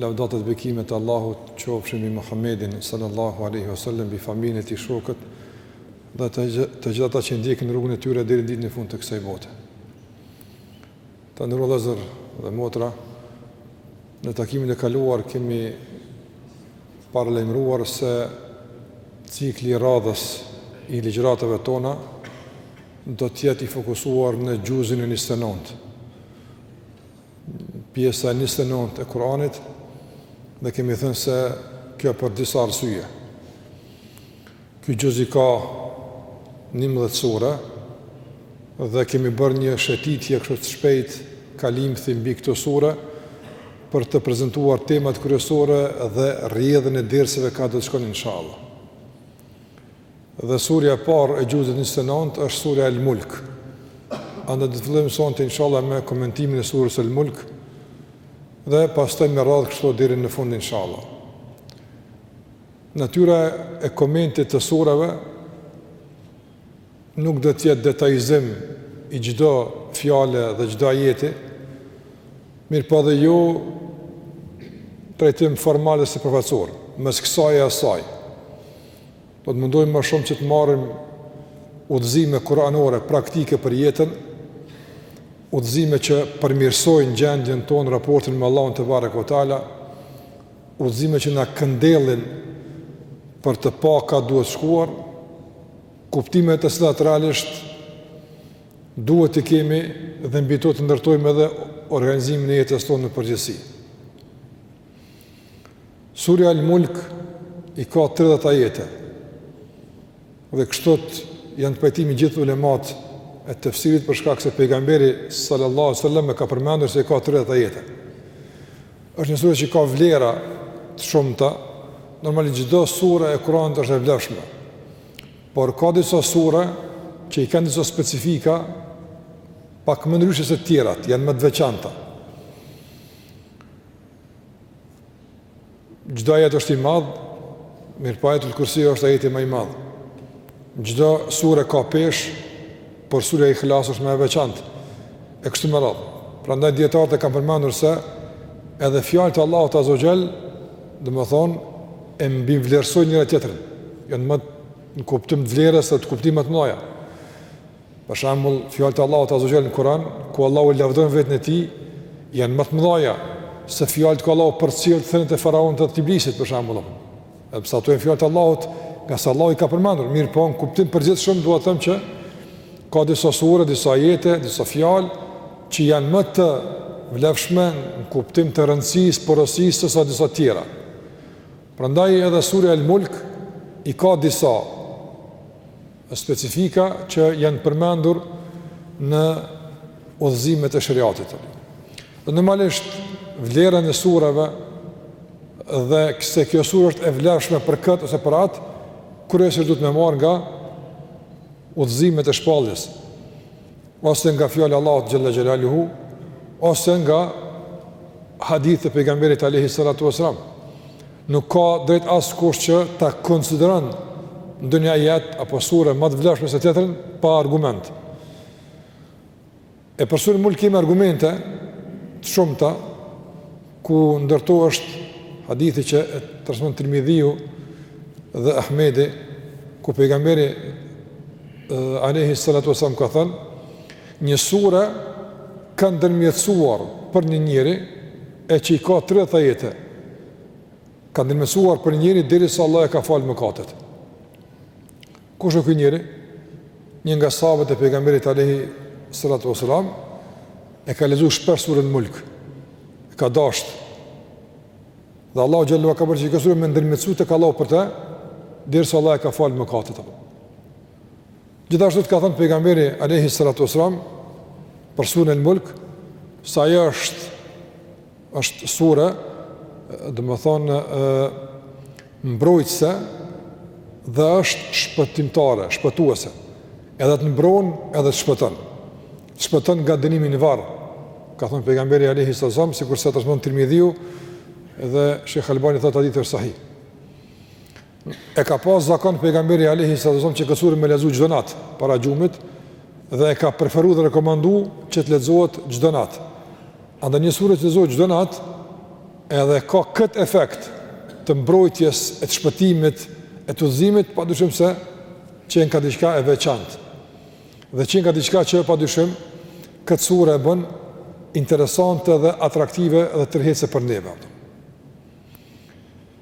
Lavdat e bekimet e Allahut qofshin mbi Muhammedin sallallahu alaihi wasallam, mbi familjen e tij, shokët dhe të gjithë ata që ndjekin rrugën e tyre deri në ditën e fundit të kësaj bote. Të nderuar vëllezër dhe motra, në takimin e kaluar kemi paralajmëruar se cikli i radhës i ligjëratave tona do të jetë i fokusuar në xhuzin e 29. Pjesa 29 e Kur'anit dhe kemi thënë se kjo për disa arsye. Ky xhuz i ka 11 sure dhe kemi bërë një shetitje kështu të shpejtë kalimthi mbi këto sure për të prezentuar temat kryesore dhe rrjedhën e derseve ka do të shkojnë inshallah. Dhe surja e parë e xhuzit njëzet e nëntë është surja El Mulk. Andaj do të fillojmë sonte inshallah me komentimin e surës El Mulk dhe pastaj me radhë kështu deri në fund inshallah. Natyra e komentit të surave nuk do të jetë detajizim i çdo fjale dhe çdo ajeti, mirëpo edhe jo trajtim formal ose sipërfaqësor, mes kësaj e asaj. Do të mundohemi më shumë që të marrim udhëzime kuranore praktike për jetën, udhëzime që përmirësojnë gjendjen tonë, raportin me Allahun tebareke ue teala, udhëzime që na këndellin për të pa ka duhet shkuar, kuptime të cilat realisht duhet t'i kemi dhe mbi to të ndërtojmë edhe organizimin e jetës tonë në përgjithësi. Surja Al-Mulk i ka 30 ajete. Dhe kështu janë të pajtimit gjithë ulemat e tefsirit për shkak se pejgamberi sallallahu alaihi wasallam e ka përmendur se i ka 30 ajete. Është një sure që i ka vlera të shumta. Normalisht çdo sure e Kuranit është e vlefshme. Por ka disa sure që i kanë disa specifika pak më ndryshe se të tjerat, janë më të veçanta. Çdo ajet është i madh, mirëpo Ajetul Kursi është ajeti ma i madh. Çdo sure ka peshë, por surja Ikhlas është ma e veçantë, e kështu me radhë. Prandaj dijetarët e kanë përmendur se edhe fjalët e Allahut Azze ue xhel, domethënë, e mbivlerësojnë njëra-tjetrën, janë ma në kuptim të vlerës dhe të kuptimit ma të mëdhaja. Për shembull, fjalët e Allahut azza xhel në Kur'an, ku Allahu lavdëron vetën e tij, janë më të mëdhaja se fjalët ku Allahu përcjell thëniet e faraonit dhe të iblisit për shembull. Edhe pse ato janë fjalët e Allahut, ngase Allahu i ka përmendur, mirëpo, në kuptim përgjithshëm dua të them që ka disa sure, disa ajete, disa fjalë që janë më të vlefshme në kuptim të rëndësisë, porosisë sesa disa të tjera. Prandaj edhe sura Al-Mulk i ka disa specifika që janë përmendur në udhëzimet e shariatit. Dhe normalisht vlerën e sureve dhe se kjo surë është e vlefshme për këtë ose për atë, kryesisht duhet me marr nga udhëzimet e shpalljes. ose nga fjala e Allahut xhalla xhelaluhu ose nga hadithet e pejgamberit alayhi salatu wasalam nuk ka drejt askush që ta konsideron ndonjë ajet apo sure më të vlefshme se tjetrën pa argument. E për suren Mulk kemi argumente të shumta ku ndër to është hadithi që e transmeton Tirmidhiu dhe Ahmedi, ku pejgamberi alayhi salatu wasallam ka thënë, një sure ka ndërmjetësuar për një njeri e që i ka 30 ajete, ka ndërmjetësuar për një njeri deri sa Allahu ia ka falë mëkatet. Kush është ky njeri? Një nga sahabët e pejgamberit alaihi salatu wasalam e ka lexuar shpesh surën Mulk. E ka dashtë. Dhe Allahu xhallahu ka bërë që kjo surë me ndërmjetësu tek Allahu për të, derisa Allahu ia ka falë mëkatet. Gjithashtu të ka thënë pejgamberi alaihi salatu wasalam për surën El Mulk, se ajo është Është sure, domethënë, mbrojtëse dhe është shpëtimtare, shpëtuese. Edhe të mbron, edhe të shpëton. Të shpëton nga dënimi në varr. Ka thënë pejgamberi alejhi selam, sikurse transmeton Tirmidhiu, dhe Shejh Albani thotë hadithi është sahih. E ka pas zakon pejgamberi alejhi selam që këtë sure me lexu çdo natë para gjumit dhe e ka preferu dhe rekomandu që të lexohet çdo natë. Andaj një sure të lexohet çdo natë edhe ka këtë efekt të mbrojtjes e të shpëtimit e të udhëzimit, pa dyshim se qenka diçka e veçantë. Dhe qenka diçka që pa dyshim këtë surë e bën interesante dhe atraktive dhe tërheqëse për neve.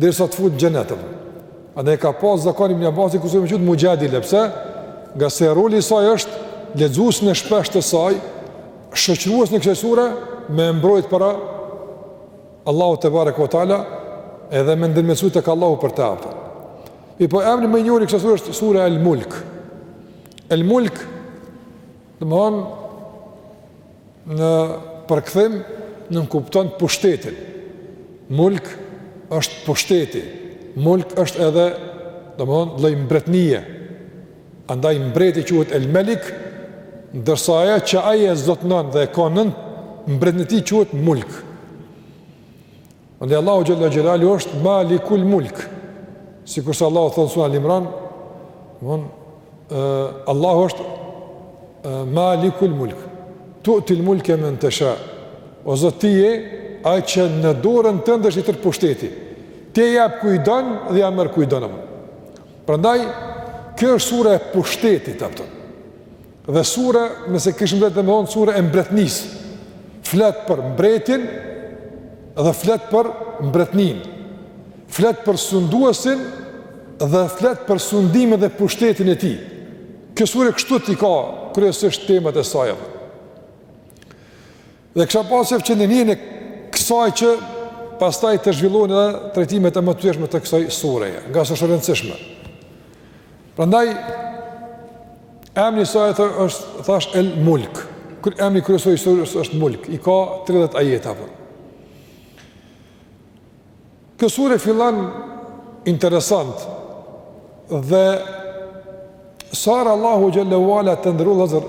Deri sa të fut në xhenet. Andaj ka pas zakon Ibn Abbasi kësaj sure me qujt muxhadile, pse? Nga se roli i saj është lexuesin e shpeshtë të saj, shoqëruesin e kësaj sure me e mbrojt para Allahut tebareke ve teala edhe me ndërmjetësu tek Allahu për të aftë. Mi po emri më i njohur i kësaj sure është sura El Mulk. El Mulk Domthon në përkthim nënkupton pushtetin. Mulk është pushteti. Mulk është edhe domthon lloj mbretnie. Andaj mbreti quhet El Melik, ndërsa ajo që ai e zotnon dhe e ka nën mbretni të tij quhet Mulk. Andaj Allahu xhel-le xhelaluhu është Malikul Mulk. Sikurse Allahu thot në suren Al-Imran, domthon Allahu është Malikul Mulk. Tu'til mulke men tesha. O Zot ti je ai që në dorën tënde është i tërë pushteti. Ti jep kujt don dhe ja merr kujt don. Prandaj kjo është sura e pushtetit apo. Dhe sure, nëse kishim drejt me thonë sure e mbretnis, flet për mbretin dhe flet për mbretnin, flet për sunduesin dhe flet për sundimin dhe pushtetin e tij. Kjo sure kështu i ka kryesisht temat e saj. Dhe kisha pas qëndru në emrin e kësaj që pastaj të zhvillojnë edhe trajtimet e mëtutjeshme të kësaj sureje, ngase është e rëndësishme. Prandaj emri i saj është thash El Mulk. Ky emri kryesor i surës është Mulk, i ka 30 ajete apo. Kjo sure fillon interesant dhe sa herë Allahu xhel-le ve ala të ndërullazër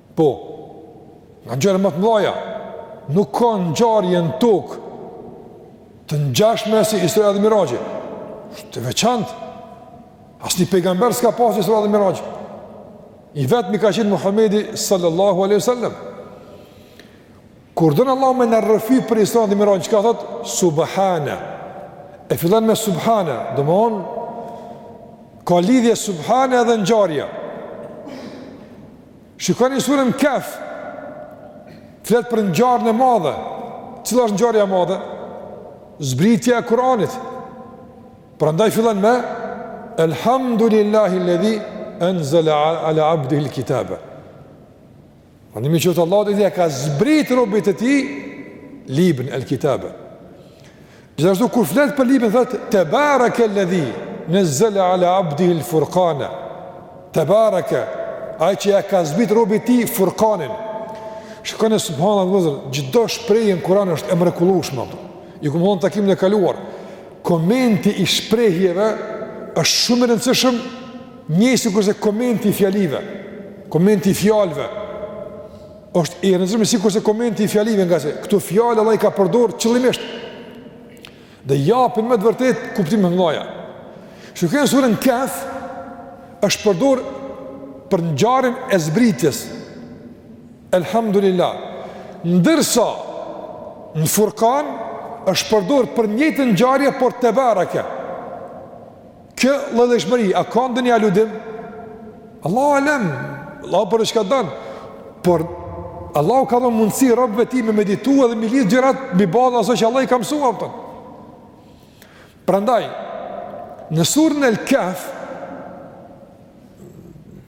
Po, nga ngjarjet më të mdhaja, nuk ka ngjarje në tokë të ngjashme si Israja dhe Miraxhi. Është e veçantë. Asnjë pejgamber s'ka pas Isra dhe Miraxh. I vetmi ka qenë Muhamedi sallallahu alaihi wasallam. Kur don Allahu me na rrëfy për Isra dhe Miraxh, çka thot? Subhana. E fillon me subhana, domthon ka lidhje subhana edhe ngjarja. Shikoni suren Kehf. Flet për ngjarjen e madhe. Cila është ngjarja e madhe? Zbritja e Kur'anit. Prandaj fillon me Elhamdulillahi alladhi anzala ala 'abdihi al-kitaba. Falënderimi qoftë Allahut që ka zbrit robit të tij librin el kitabe. Gjithashtu kur flet për librin thotë tebarake alladhi nazzala ala abdihi alfurqana. Tebarake ai që ja ka zbrit robit tij furqanin. Shikoni subhanallah vëllezër çdo shprehje në Kur'an është e mrekullueshme. Ju kam thënë takimin e kaluar. Komenti i shprehjeve është shumë i rëndësishëm njëjtë sikurse komenti i fjalive, komenti i fjalëve. Është i rëndësishëm sikurse komenti i fjalive ngase këto fjalë Allah i ka përdor qëllimisht. Dhe japin me të vërtet kuptime të mëdha. Shikoni në surën Kahf është përdor për ngjarjen e zbritjes. Elhamdulillah. Ndërsa në Furkan është përdor për njëjtën ngjarje por tebarake. Kjo llojllojshmëri, a ka ndonjë aludim? Allahu alem, Allahu përdor çka don. Por Allahu ka dhënë mundësi robëve të tij me meditu dhe me lidh gjërat mbi bazën asaj që Allah i ka mësuar ata. Prandaj në surën El-Kahf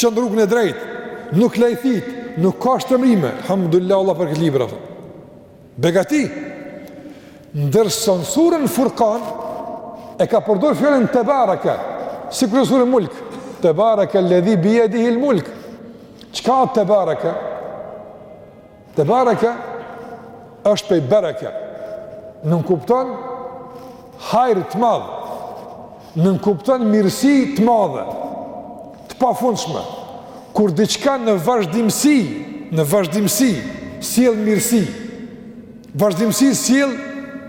Gjen rrugën e drejtë, nuk lajthit, nuk ka shtrembërime, hamdulillah Allah për këtë libër, begati, ndërsa në surën furkan, e ka përdor fjalën tebaraka, sikur në surën mulk, tebaraka ledhi bijedihil mulk, çka a tebaraka, Tebareke është pej bereke. Nënkupton hajr të madh. Nënkupton mirësi të madhe. Të pafundshme. Kur diçka në vazhdimësi, në vazhdimësi, sjell mirësi. Vazhdimësi sjell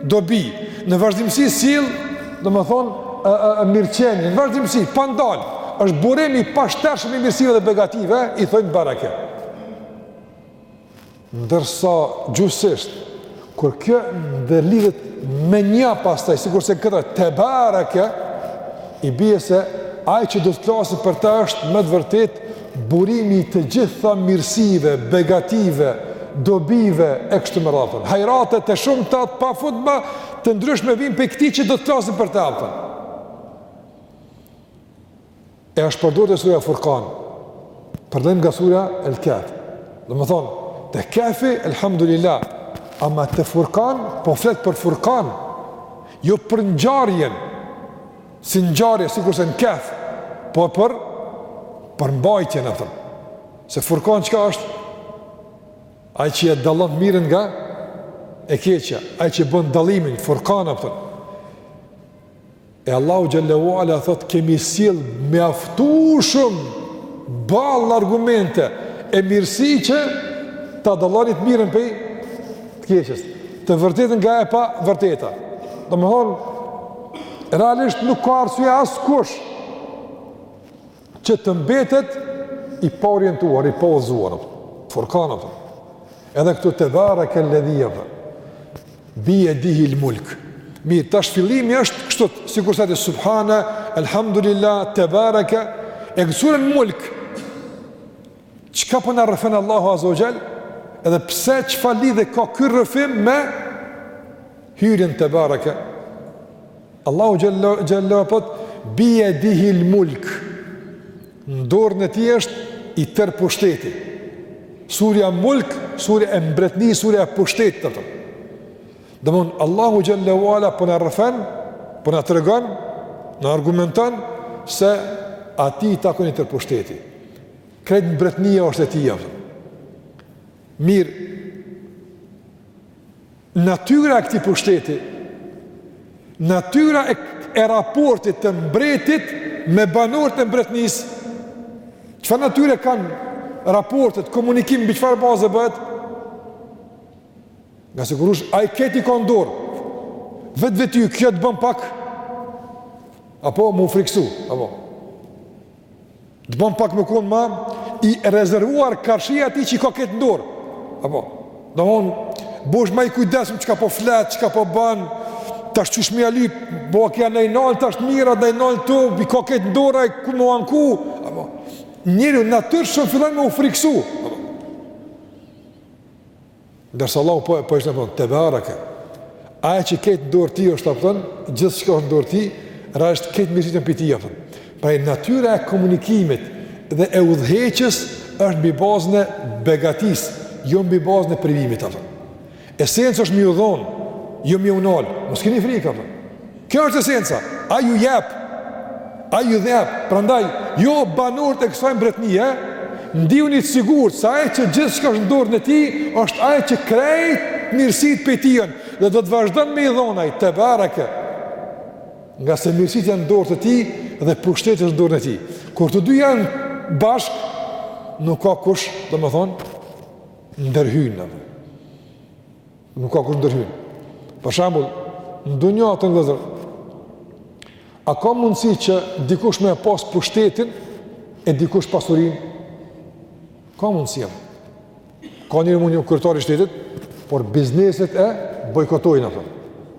dobi. Në vazhdimësi sjell, domethënë, e, e, e mirëqenje. Në vazhdimësi, pa ndalë është burim i pashtershëm i mirësive dhe begative, i thojnë bereke. Ndërsa gjuhësisht, kur kjo të lidhet me një pastaj, sikurse këta, tebareke, i bie se ai që do të flasë për ta është me të vërtet burimi i të gjitha mirësive, begative, dobive, e kështu me radhë. Hajrate të shumta të pafundta të ndryshme vijnë pej këtij që do të flasim për ta a kupton. E është përdor te surja Furkan, për dallim nga surja El Kef. Domethënë, te Kefi, elhamdulillah, ama te Furkan, po flet për Furkan, jo për ngjarjen, si ngjarje, sikurse në Kef, po për, përmbajtjen, a kupton. Se Furkan çka është? Ai që e dallon të mirën nga e keqja, ai që bën dallimin, Furkan, a kupton. E Allahu xhelle ue ala thot kemi sjell mjaftueshëm ball argumente e mirësi që ta dalloni të mirën prej të keqes. Të vërtetën nga e pavërteta. Domthon realisht nuk ka arsye askush që të mbetet i paorientuar, i paudhëzuar. Furkan apo. Edhe këtu tebarekel-ledhi bi jedihil mulk. Mirë, tash fillimi është kështu, sikur sa të subhana, alhamdulillah, tebareke e suren Mulk. Çka po na rrëfen Allahu azze ue xhel? Edhe pse çfarë lidhje ka ky rrëfim me hyrjen tebareke? Allahu xhelle ue ala thot bi jedihil mulk. Në dorën e tij është i tërë pushteti. Surja Mulk, surja e mbretnis, surja e pushtetit të tërë. Domthon, Allahu xhelle ue ala po na rrëfen, po na tregon, na argumenton, se atij i takon i tërë pushteti. Krejt mbretnia është e tija. Mirë, Natyra e këtij pushteti, natyra e, e raportit të mbretit me banorët e mbretnisë, çfarë natyre kanë raportet, komunikimi, mbi çfarë baze bëhet? Ngase kur dikush, ai krejt i ka n'dorë, vetvetiu kjo të bën pak, apo m'u friksu, apo. Të bën pak me kon ma i rezervuar karshi atij që i ka krejt n'dorë. Apo, domthon bohesh ma i kujdesshëm çka po flet, çka po bën, tash qysh me ali, po ka ndaj nal tash mira, ndaj nal tu, i ka krejt n'dorë, ku m'u anku. Apo, njeriu natyrshëm fillon me u friksu. Apo, Ndërsa Allahu po po thot tebareke. Ai që krejt në dorë t'tij është thon, gjithçka është në dorë t'tij, edhe krejt mirësitë prej tij apo. Pra natyra e komunikimit dhe e udhëheqjes është mbi bazën e begatis, jo mbi bazën e privimit apo. Esenca është me ju dhon, jo me ju nal. Mos keni frikë apo. Kjo është esenca. Ai ju jep. Ai ju jep. Prandaj, ju banorët e kësaj mbretnie, ndihuni të sigurt se ai që gjithçka është në dorën e tij, është ai që krejt mirësitë prej tij janë dhe do të vazhdon me i dhon ai, tebareke. Ngase mirësitë janë në dorë të tij dhe pushteti është në dorën e tij. Kur të dy janë bashk, nuk ka kush, domethënë, ndërhyn. Nuk ka kush ndërhyn. Për shambull, në dunja vëllezër, a ka mundësi që dikush me pas pushtetin e dikush pasurinë? Ka mundësi. Ka njeri mund një kryetar i shtetit, por bizneset e bojkotojnë, apo.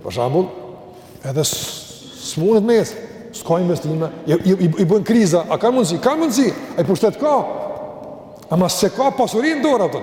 Për shambull, edhe s'mundet me ecë, s'ka investime, i, i, i, i bëjnë kriza, a ka mundësi? Ka mundësi, ai pushtet ka, ama s'e ka pasurinë n'dorë, apo.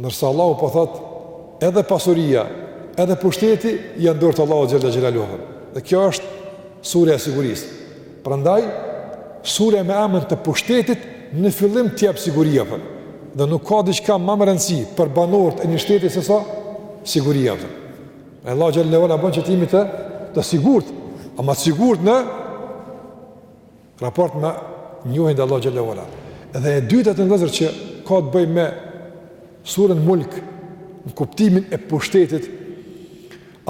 Ndërsa Allahu po thotë, edhe pasuria, edhe pushteti janë n'dorë të Allahut xhele xhelaluhu. Dhe kjo është surja e sigurisë. Prandaj surja me emrin të pushtetit në fillim të jep siguri apo. Dhe nuk ka diçka ma me rëndësi për banorët e një shteti se sa siguria apo. Allahu xhele xhelaluhu na bën që të jemi të sigurt, ama të sigurt në raport me njohjen ndaj Allahut xhele ve ala. Dhe e dyta vëllezër që ka të bëjë me suren mulk në kuptimin e pushtetit,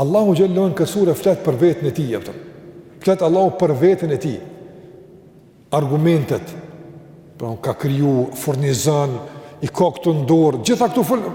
Allahu xhele ve ala në këtë sure flet për veten e tij, apo. Flet Allahu për veten e tij, argumentet, pra u ka kriju, furnizon, i ka këto n'dorë, gjitha këto fërë,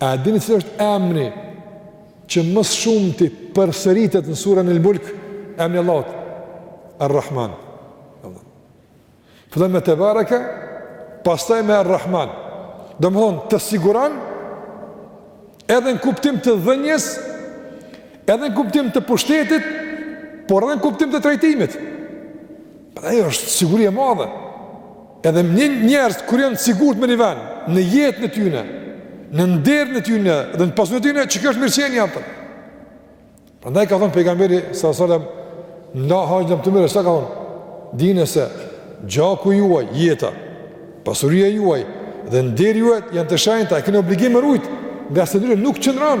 A e dini cili është emni që më së shumti përsëritet në suren El-Mulk, emni i Allahut, Ar-Rahman. Fillon me Tebareke, pastaj me Ar-Rahman. Domethënë, të siguron, edhe në kuptim të dhënies, edhe në kuptim të pushtetit, por edhe në kuptim të trajtimit. Pra ajo është siguri e madhe. Edhe njerëzit kur janë të sigurt në një vend, në jetën e tyre, në nderin e tyre dhe në pasurinë e tyre, çka është mirëqenia, apo? Prandaj ka thënë pejgamberi sallallahu alajhi wasallam, në haxhin e lamtumirës, çka ka thënë? "Dijeni se gjaku juaj, jeta, pasuria juaj dhe nderi juaj janë të shenjta, e keni obligim me i ruajt, ngase ndryshe nuk qëndron."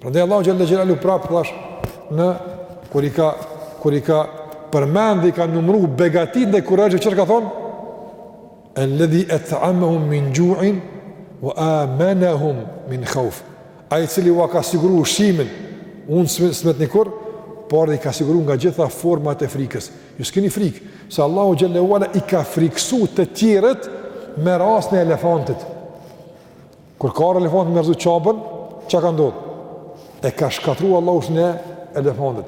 Prandaj Allahu xhele xhelaluhu prapë thashë, kur i ka kur i ka përmend i ka numëruar begatitë ndaj kurejshëve çfarë ka thonë? Alladhi at'amahum min ju'in wa amanahum min khawf. Ai cili u ka siguruar ushqimin, untë s'mbeteni kurrë, por edhe i ka siguruar nga gjitha format e frikës. Ju s'keni frikë, se Allahu xhele ve ala i ka frikësuar të tjerët me rastin e elefantit. Kur ka ardhë elefanti me rrëzu Qaben, çka ka ndodhë? E ka shkatërru Allahu ushtrinë e elefantit.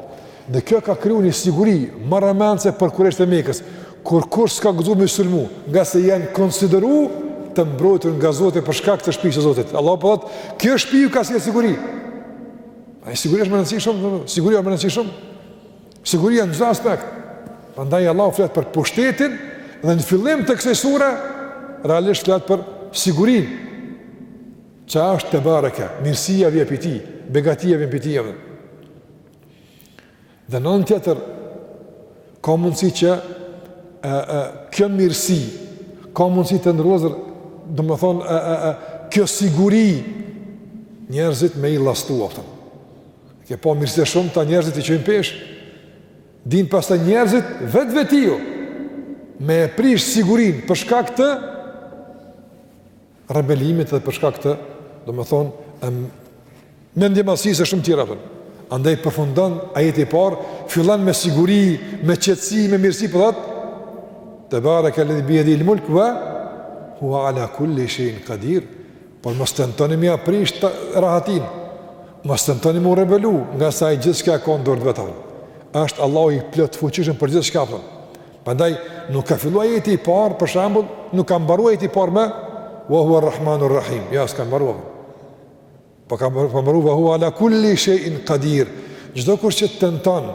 Dhe kjo ka kriju një siguri marramendëse për kurejshët e Mekës, kurkush s'ka guxu me i sulmu, ngase janë konsideru të mbrojtur nga Zoti për shkak të shpisë së Zotit. Allahu po thotë, kjo shpi ju ka sjellë siguri. E siguria është me rëndësi shumë. Siguria është me rëndësi shumë. Siguria në çdo aspekt. Prandaj Allahu flet për pushtetin dhe në fillim të kësaj sure realisht flet për sigurinë. Që është tebareke, mirësia vjen pi tij, begatia vjen pi tij edhe. Dhe në anën tjetër, ka mundësi që e, e, kjo mirësi, ka mundësi të nderuar vëllezër, domethënë, e, e, e, kjo siguri, njerëzit me i llastu, aftëm. Ke pa mirësitë e shumta njerëzit i çojnë peshë. Dinë pastaj njerëzit vetvetiu me e prish sigurinë për shkak të rebelimit dhe për shkak të, domethënë, em, mendjemadhësisë e shumë tjera për. Andaj përfundon ajeti i parë, fillon me siguri, me qetësi, me mirësi po thotë, tebarekel-ledhi bijedihil mulk, va hua ala kulli shejin kadir, Por mos tentoni me ia prish rahatinë. Mos tentoni me u rebelu, ngase ai gjithçka ka në dorë të vet. Është Allahu i plotfuqishëm për gjithçka. Prandaj nuk ka fillu ajeti i parë, për shembull, nuk ka mbaru ajeti i parë me wa huwa ar-rahmanur rahim. Jo s'ka mbaruar. Po ka mbaruar, po mbaru wa huwa ala kulli shay'in qadir. Çdo kush që tenton,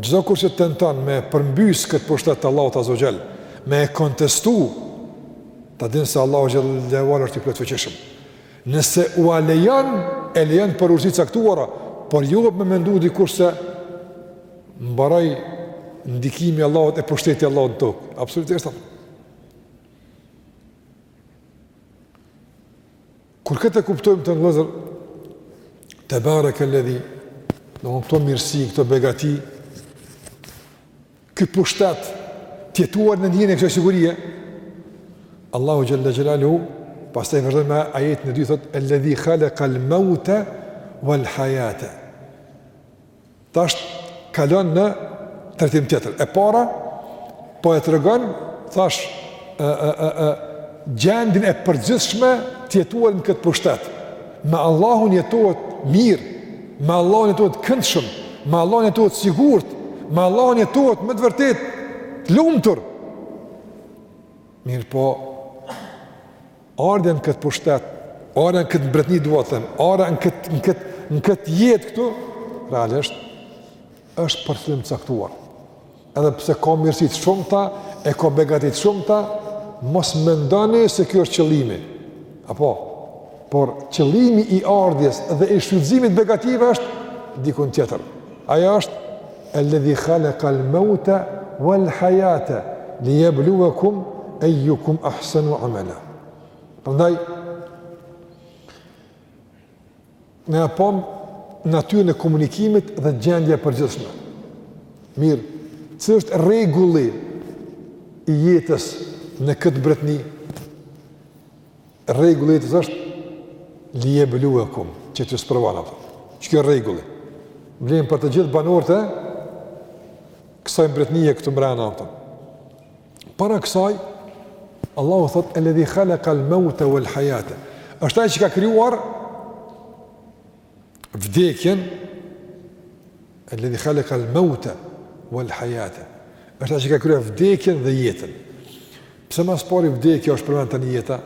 çdo kush që tenton me përmbys këtë pushtet të Allahut azza wa xhal, me e kontestu Ta dinë se Allahu xhalla wa ala është i plotfuqishëm. Nëse ua lejon, e lejon për urtësi të caktuara, por jo me mendu dikush se mbaroi ndikimi i Allahut e pushteti i Allahut në tokë. Absolutisht atë. Kur këtë e kuptojmë të nderuar vëllezër, tebarekel-ledhi, në më këto mirësi, këto begati, këtë pushtet, të jetuar në ndjenjën e kësaj sigurie, Allahu xhalla xhelalu pastaj vazhdon me ajetin e dytë thotë alladhi khalaqal mauta wal hayata. Tash kalon në trajtim tjetër. E para po e tregon thashë ë ë ë ë gjendjen e përgjithshme të jetuarit në këtë pushtet. Me Allahun jetohet mirë, me Allahun jetohet këndshëm, me Allahun jetohet sigurt, me Allahun jetohet me të vërtetë të lumtur. Mirëpo, ardhja në këtë pushtet, ardhja në këtë mbretni dua të them, ardhja në këtë, në këtë, në këtë jetë këtu, realisht, është për qëllim të caktuar. Edhe pse ka mirësi të shumta, e ka begati të shumta, mos mendoni se kjo është qëllimi. Apo, por qëllimi i ardhjes dhe i shfrytëzimit të begative është dikun tjetër. Ajo është elledhi khalekal meute wal hajate li jebluekum ejjukum ahsenu amela. Prandaj, Ne e pamë natyrën e komunikimit dhe gjendja e përgjithshme. Mirë, cili është rregulli i jetës në këtë mbretni? Rregulli i jetës është li jebluvekum, që të sprovon, a kupton. Qikjo rregulli vlen për të gjithë banorët e kësaj mbretnie këtu mrena, a kupton. Para kësaj, Allahu thotë, el-ledhi khalakal maute wal hajate. Është ai që ka krijuar vdekjen, el-ledhi khalakal maute wal hajate. Është ai që ka krijuar vdekjen dhe jetën. Pse ma s'pari vdekja është përmend tani jeta?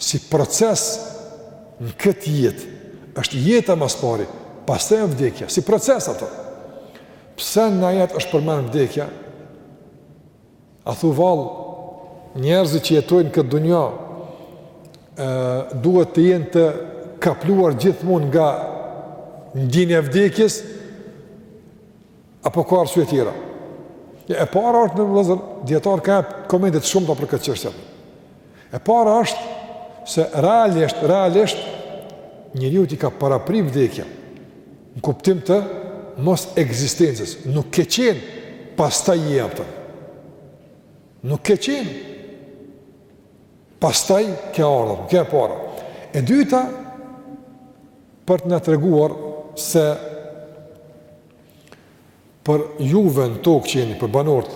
Si proces në këtë jetë, është jeta ma s'pari, pastaj vdekja, si proces, a kupton. Pse në ajet është përmend vdekja? A thu vallë, njerëzit që jetojnë në këtë dunja, duhet të jenë të kapluar gjithmonë nga ndjenja e vdekjes apo ka arsye tjera? Ja, e para është në vëllazër, dijetarët ka komente të shumta për këtë çështje. E para është se realisht, realisht njeriut i ka parapri vdekja, në kuptim të mos ekzistencës, nuk ke qenë pastaj je, a kupton. Nuk ke qenë pastaj ke ardhur, e para. E dyta, për të na treguar se për juve në tokë që jeni, për banorët,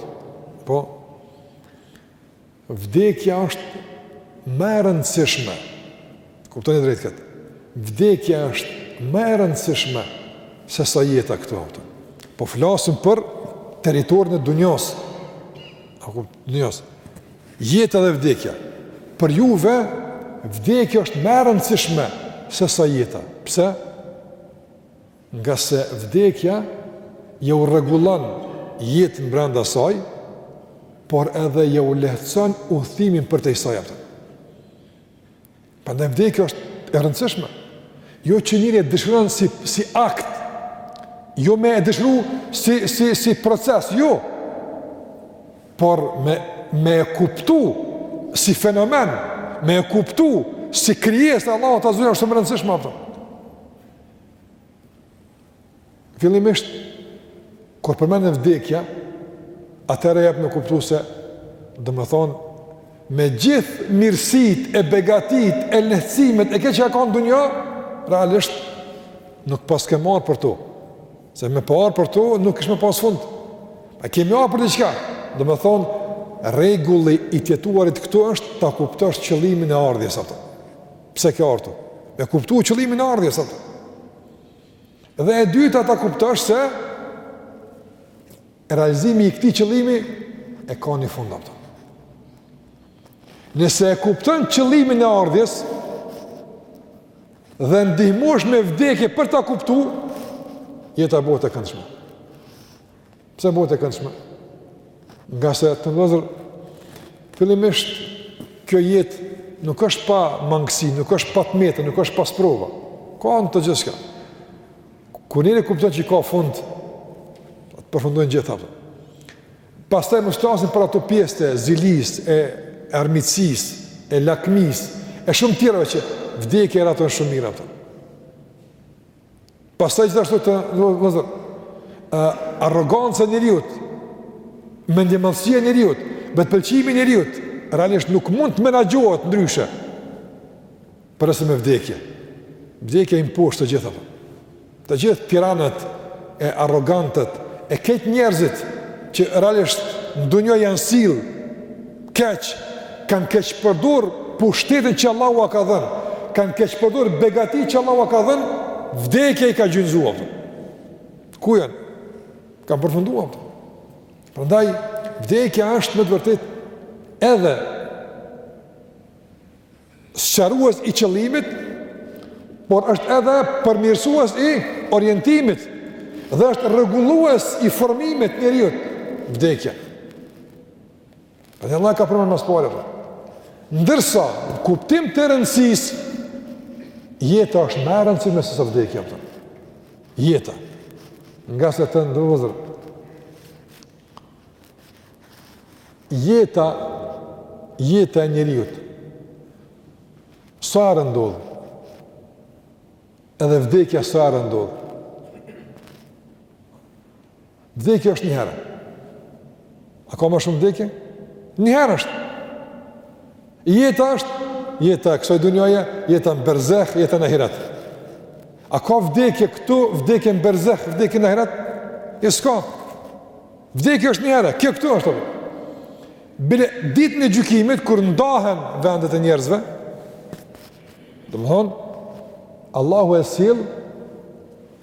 po, Vdekja është më e rëndësishme. Kuptoni drejt këtë. Vdekja është më e rëndësishme sesa jeta këtu, a kupton. Po flasim për territorin e dunjos. Apo dunjos. Jeta dhe vdekja. Për juve vdekja është më e rëndësishme sesa jeta. Pse? Ngase vdekja jau rregullon jetën brenda saj, por edhe jau lehtëson udhëtimin përtej saj, a kupton. Prandaj vdekja është e rëndësishme. Jo që njeri e dëshiron si si akt. Jo me e dëshiru si si si proces, jo. Por me me e kuptu si fenomen, me e kuptu si krijesë e Allahut azza wa jalla shumë e rëndësishme, a kupton. Fillimisht, kur përmendet vdekja, atëherë jep me kuptu se, domethënë, me gjithë mirësitë, e begatitë, e lehtësimet, e krejt çka ka në dunja, realisht, nuk paskemi ardh për to. Se me pas ardh për to, nuk ish me pas fund. A kemi ardh për diçka? Domethënë, rregulli i të jetuarit këtu është, ta kuptosh qëllimin e ardhjes, a kupton. Pse ke ardhur? Me kuptu qëllimin e ardhjes apo. Dhe e dyta ta kuptosh se realizimi i këtij qëllimi e ka një fund apo. Nëse e kupton qëllimin e ardhjes dhe ndihmosh me vdekje për ta kuptuar, jeta bëhet e këndshme. Pse bëhet e këndshme? Ngase të nderuar vëllezër, fillimisht kjo jetë nuk është pa mangësi, nuk është pa të meta, nuk është pa sprova. Ka në të gjithçka. Kur njeriu kupton që i ka fund, të përfundojnë gjithë apo. Pastaj mos të flasim për ato pjesë të zilisë, e armiqësisë, e lakmisë, e shumë tjerave që vdekja e trajton shumë mirë apo. Pastaj gjithashtu të nderuar vëllezër, arroganca e njeriut, mendjemadhësia e njeriut, vetëpëlqimi i njeriut, realisht nuk mund të menaxhohet ndryshe, përveçse me vdekje. Vdekja i mposht të gjitha. Të gjithë tiranët e arrogantët, e këta njerëzit që realisht në dunja janë sjellë, keq, kanë keqpërdorur pushtetin që Allahu ua ka dhënë, kanë keqpërdorur begatitë që Allahu ua ka dhënë, vdekja i ka gjunjëzuar. Ku janë? Kanë përfunduar. Prandaj vdekja është me të vërtetë edhe sqarues i qëllimit, por është edhe përmirësues i orientimit dhe është rregullues i formimit të njeriut vdekja. Dhe Allahu e ka përmend ma së pari, apo. Ndërsa, në kuptim të rëndësisë, jeta është më e rëndësishme sesa vdekja, apo. Jeta. Ngase të nderuar vëllezër. Jeta, jeta e njeriut. Sa herë ndodh? Edhe vdekja sa herë ndodh? Vdekja është një herë. A ka më shumë vdekje? Një herë është. Jeta është jeta e kësaj dunjaje, jeta në berzeh, jeta në ahiret. A ka vdekje këtu, vdekje në berzeh, vdekje në ahiret? E s'ka. Vdekja është një herë, kjo këtu është. Bile ditën e gjykimit, kur ndahen vendet e njerëzve, domethënë, Allahu e sjell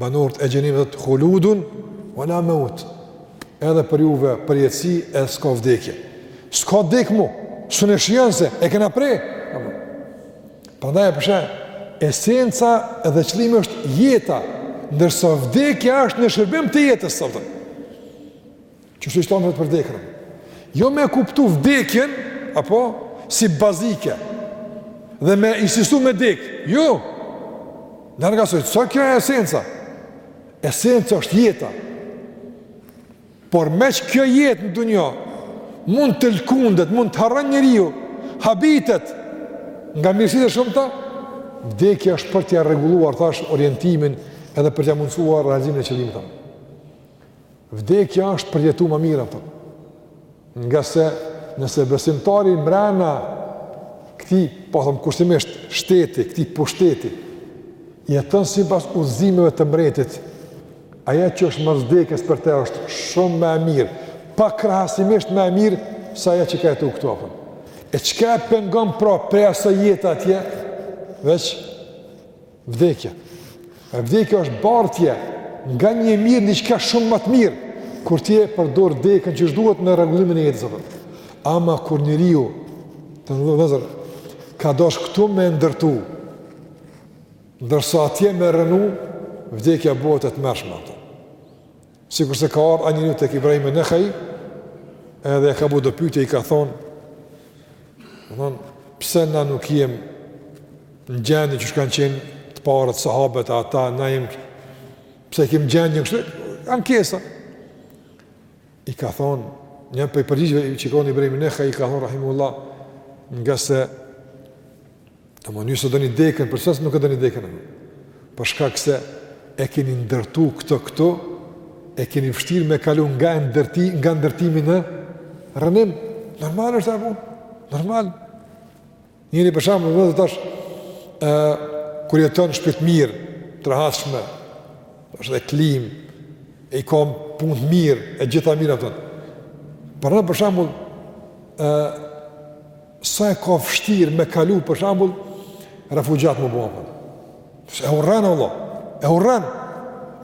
Banorët e xhehenemit thotë khuludun wala maut. Edhe për juve përjetësi e s'ka vdekje. S'ka vdekje më, s'un e shijon se e kena pre. Prandaj po sheh esenca dhe qëllimi është jeta, ndërsa vdekja është në shërbim të jetës, thotë. Kështu që është edhe për vdekjen. Jo me kuptu vdekjen, apo, si bazike, dhe me insistu me dek, jo, ngase s'osht kjo esenca? Esenca është jeta, por meqë kjo jetë në dunjo, mund të lkundet, mund të harron njeriu, habitet, nga mirësitë e shumta, vdekja është për t'ia rregulluar tash orientimin, edhe për t'ia mundësuar realizimin e qëllimit tonë Vdekja është për të jetu ma mirë, apo. Ngase nëse besimtari mbrena këtij, po them kushtimisht shteti, këtij pushteti, jeton sipas udhëzimeve të mbretit, ajo që është mas vdekjes për të është shumë ma e mirë, pakrahasimisht ma e mirë sa ajo që ka jetu këtu apo. E çka e pengon pra prej asaj jete atje, veç Vdekja. E vdekja është bartje nga një e mirë në diçka shumë ma të mirë, kur ti e përdor vdekjen qysh duhet në rregullimin e jetës, apo. Ama kur njeriu, të nderuar vëllezër, ka dasht këtu me ndërtu, ndërsa atje me rrënu, vdekja bëhet e tmerrshme, apo. Sikurse ka ardhë ai njeriu te Ibrahim en-Nehai, edhe e ka bo do pytje, i ka thonë, thonë, pse na nuk jem në gjendje qysh kanë qenë të parët, sahabët, ata, na jem, pse e kem gjendjen kështu, ankesa. I ka thonë, një prej përgjigjeve që ka thonë Ibrahim Nehai, i ka thonë, Rahimullah, ngase Domethënë s'e doni dekën, pra se nuk e doni dekën. Për shkak se e keni ndërtu këto këto, e keni vështirë me kalu nga, ndërti, nga ndërtimi në rrënim. Normal është e punë, normal. Njeri për shembull tash, e, kur jeton shpi të mirë, të rahatshme, është dhe klima, e ka punë të mirë, e gjitha mirë apo. Për, për shembull, Sa e ka vështirë me kalu për shembull refugjat me u bo. Se e urren Allah, e urren.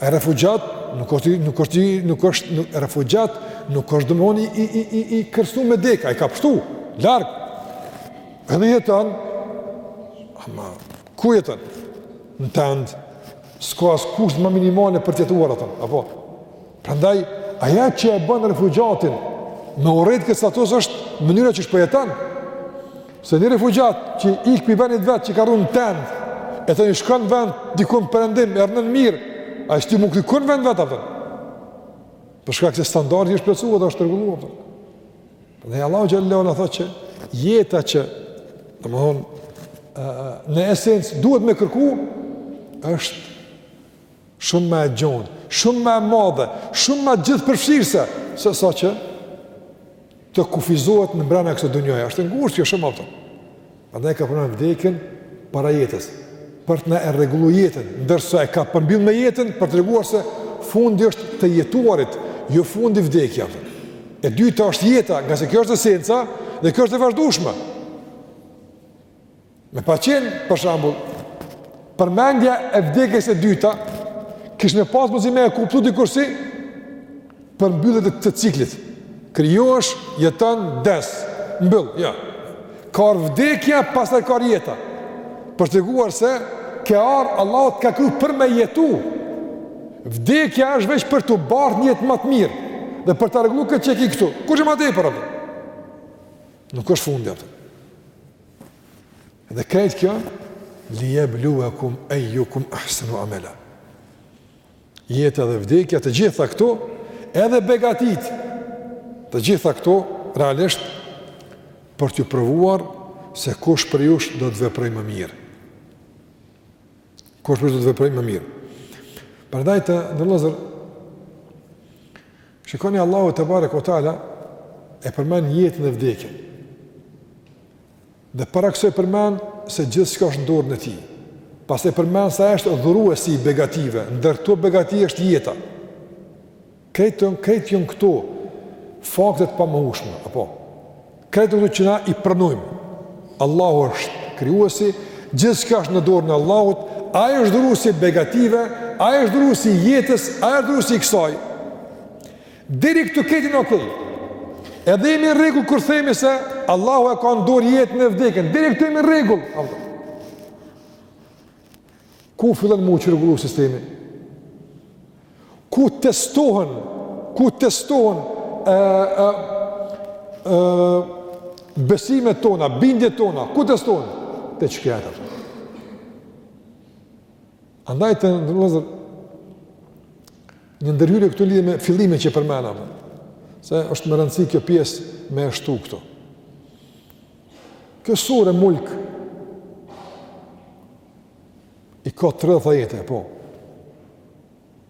E refugjat nuk është nuk është nuk është nuk, refugjat nuk është domethënë i i i i kërcnu me dek, ai ka pështu larg. Edhe jeton. Ama Ku jeton? Në tendë. S'ka as kushte ma minimale për të jetuar aty. Apo. Prandaj ajo që e bën refugjatin me e urrejt këtë status është mënyra qysh po jeton. Se një refugjat që ik pej vendit vet që ka rrnu në tendë, e tani shkon në një vend diku në perëndim, e rrnon mirë, ai s'të më kërkon vendin e vet, apo. Për shkak se standardi është plotësuar dhe është rregulluar. Dhe Allahu xhelle ue ala thotë që jeta që domethënë në esencë duhet me kërku është shumë më e gjanë, shumë më e madhe, shumë më gjithëpërfshirëse se sa që të kufizohet mbrenda kësaj dunjaje. Është e ngushtë kjo shumë apo. Prandaj e ka përmend vdekjen para jetës, për të na rregullu jetën, ndërsa e ka përmbyll me jetën për të treguar se fundi është të jetuarit, jo fundi vdekja. E dyta është jeta, ngase kjo është esenca dhe kjo është e vazhdueshme. Me pas qenë, për shembull, përmendja e vdekjes e dyta, kish me pas mundësi me e kuptu dikush si, përmbyllje të këtij ciklit. Krijohesh, jeton, vdes, mbyll, jo. Ka ardhur vdekja, pastaj ka ardhur jeta. Për të treguar se ke ardhur, Allahu të ka krijuar për me jetu. Vdekja është veç për ta bërë një jetë më të mirë dhe për ta rregulluar këtë që e ke këtu. Kurgjë më tepër apo? Nuk është fundi apo. Dhe krejt kjo li yabluwakum ayyukum ahsanu amala. Jeta dhe vdekja, të gjitha këto, edhe begatit, të gjitha këto, realisht, për t'ju provuar se kush prej jush do të veprojë më mirë. Kush prej jush do të veprojë më mirë. Prandaj të nderuar vëllezër, shikoni Allahu tebareke ue teala, e përmend jetën e vdekjen. Dhe para kësaj përmend se gjithçka është në dorën e tij. Pastaj përmend se ai është dhuruesi i begative, ndër to begati është jeta. Krejt janë këto fakte të pamohueshme, apo krejt këto që na i pranojmë. Allahu është krijuesi, gjithçka është në dorën e Allahut, ai është dhuruesi i begative, ai është dhuruesi i jetës, ai është dhuruesi i kësaj. Deri këtu krejt jemi ok. Edhe jemi në rregull kur themi se Allahu e ka në dorë jetën e vdekjen. Deri këtu jemi në rregull. Ku fillon m'u çrregullu sistemi? Ku testohen, ku testohen ë ë ë besimet tona, bindjet tona, ku testohen? Te çka tjetër. Andaj të nderuar vëllezër Një ndërhyrje këtu lidhje me fillimin që përmena, se është me rëndësi kjo pjesë me e shtu këtu. Kjo surë el-Mulk, i ka 30 ajete, po.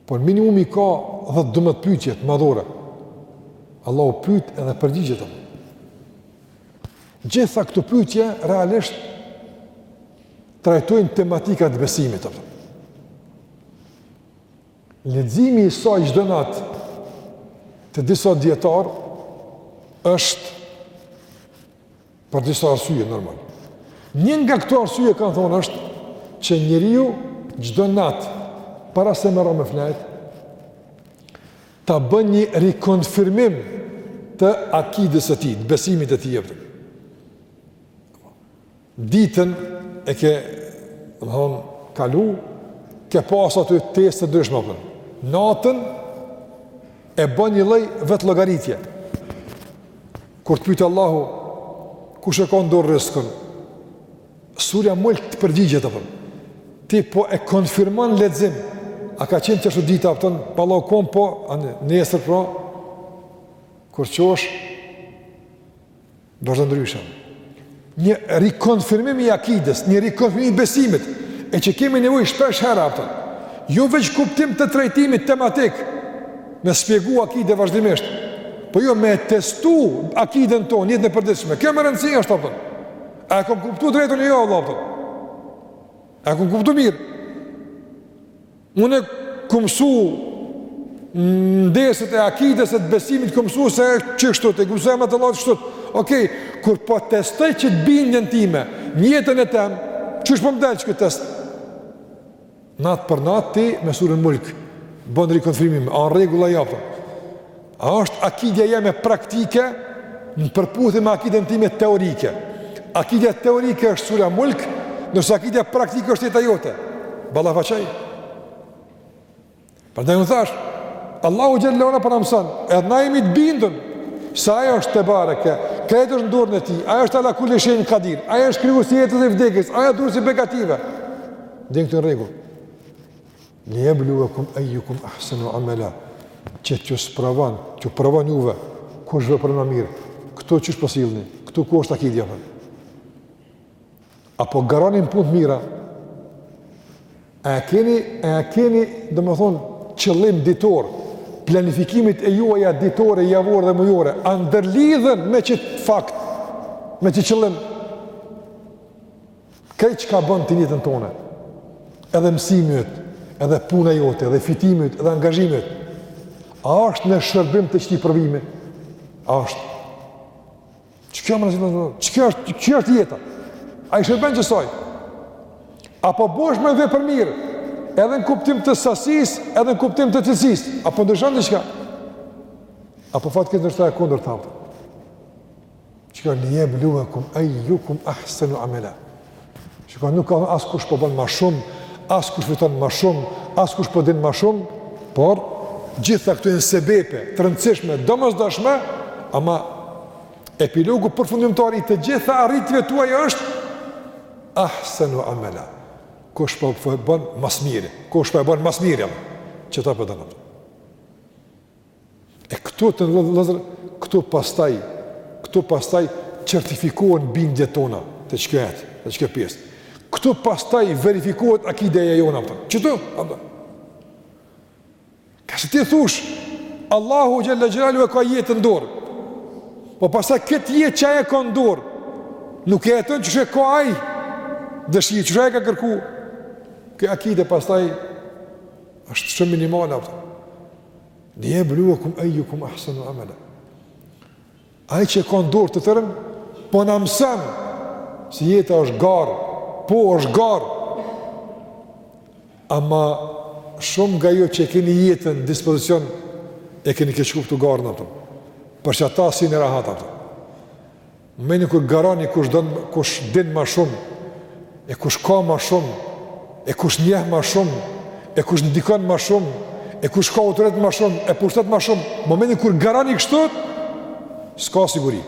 Por minimum i ka 10-12 pyetje madhore. Allahu pyt edhe përgjigjet. Gjitha këto pyetje, realisht, trajtojnë tematika të besimit. Apo. Leximi i saj çdo natë te disa dijetarë është për disa arsye normal. Një nga këto arsye kanë thonë është që njeriu çdo natë para se me ra me flejt ta bën një rikonfirmim të akidës së tij, të besimit të tij. Ditën e ke, domethënë, kalu, ke pas aty teste të ndryshme, a kupton. Natën e bën një lloj vetëllogaritje. Kur të pyet Allahu, kush e ka n'dorë rrizkun? Surja Mulk të përgjigjet, a kupton. Ti po e konfirmon lexim, a ka qenë qashtu dita, a kupton, pa Allahu kom po, a në nesër pra, kur çohesh, Vazhdo ndryshe. Një rikonfirmim i akides, një rikonfirmim i besimit, e që kemi nevojë shpeshherë, a kupton. Jo veç n'kuptim të trajtimit tematik, me shpjegu akide vazhdimisht, po jo me e testu akiden tonë, n'jetën e përditshme. Kjo me rëndësi është, a kupton. A e kom kuptu drejt a jo, a kupton. A e kom kuptu mirë. Unë i kom mësu derset e akides e të besimit kom mësu se qështu i kom mësu emnat e Allahut qështu ok, kur po testoj qët bindjen time n'jetën teme qysh po më del qeky test natë për natë ti me suren Mulk bën rikonfirmim a n'rregull a po A është akidja jeme praktike në përputhje me akiden time teorike? Akidja teorike është surja Mulk, ndërsa akidja praktike është jeta jote. Ballafaqoji. Prandaj unë thashë, Allahu xhelle ve ala po na mëson, edhe na jemi të bindun, se ai është tebareke, krejt është n'dorën e tij, ai është ala kulli shejin kadir, ai është krijuesi i jetës e vdekjes, ai është dhuruesi i begative. Deri këtu në rregull. Li jebluekum ejukum ahsenu amela, që t'ju sprovon, t'ju provon juve, kush vepron ma mirë, këtu qysh po sillni, po këtu ku është akidja pra. A po garoni n'punë të mira, e keni, e keni, domethënë, qëllim ditor, planifikimet e juaja ditore, javore dhe mujore, a ndërlidhen me qëtë fakt, me qëtë qëllim, Krejt çka bën ti n'jetën tonde, edhe mësimet, edhe puna jote, edhe fitimet, edhe angazhimet, a është në shërbim të qëtij provimi? A është? Që kjo me rëndësi është, që kjo është, kjo është jeta? A i shërben qësaj? A po bohesh me vepru mirë, edhe në kuptim të sasisë, edhe në kuptim të cilësisë? A po ndryshon diçka? Apo fatkeqësisht e kundërta? Qeka li jebluekum ejjukum ahsenu amela. Qeka nuk ka as kush po bon ma shumë, as kush fiton ma shumë, as kush po din ma shumë, por gjitha këto janë sebepe të rëndësishme, të domosdoshme, ama epilogu përfundimtar i të gjitha arritjeve tuaja është ahsenu amela. Kush po e bon ma së miri, kush po e bon ma së miri, qeta po do? E këtu vëllezër, këtu pastaj, këtu pastaj certifikohen bindjet tona te qekjo, te qekjo pjesë. Këtu pastaj verifikohet akideja jonë, a po. Qetu. Kah se ti thush Allahu xhel-le xhelaluhu e ka jetën n'dorë. Po pastaj këtë jetë që ai e ka në dorë, nuk e jeton qysh e ka ai dëshirë, qysh e ka kërku. Kjo akide pastaj është shumë minimale, a po. Li jebluekum ejjukum ahsenu amela. Ai që e ka në dorë të tërën, po na mëson se jeta është garë, po është garë. Ama shumë nga ju që e keni jetën në dispozicion, e keni keqkuptu garën, a po. Për qata s'jeni rahat, a po. Momentin kur garoni kush don kush din ma shumë e kush ka ma shumë e kush njeh ma shumë e kush ndikon ma shumë e kush ka autoritet ma shumë e pushtet ma shumë. Momentin kur garoni kështu s'ka siguri.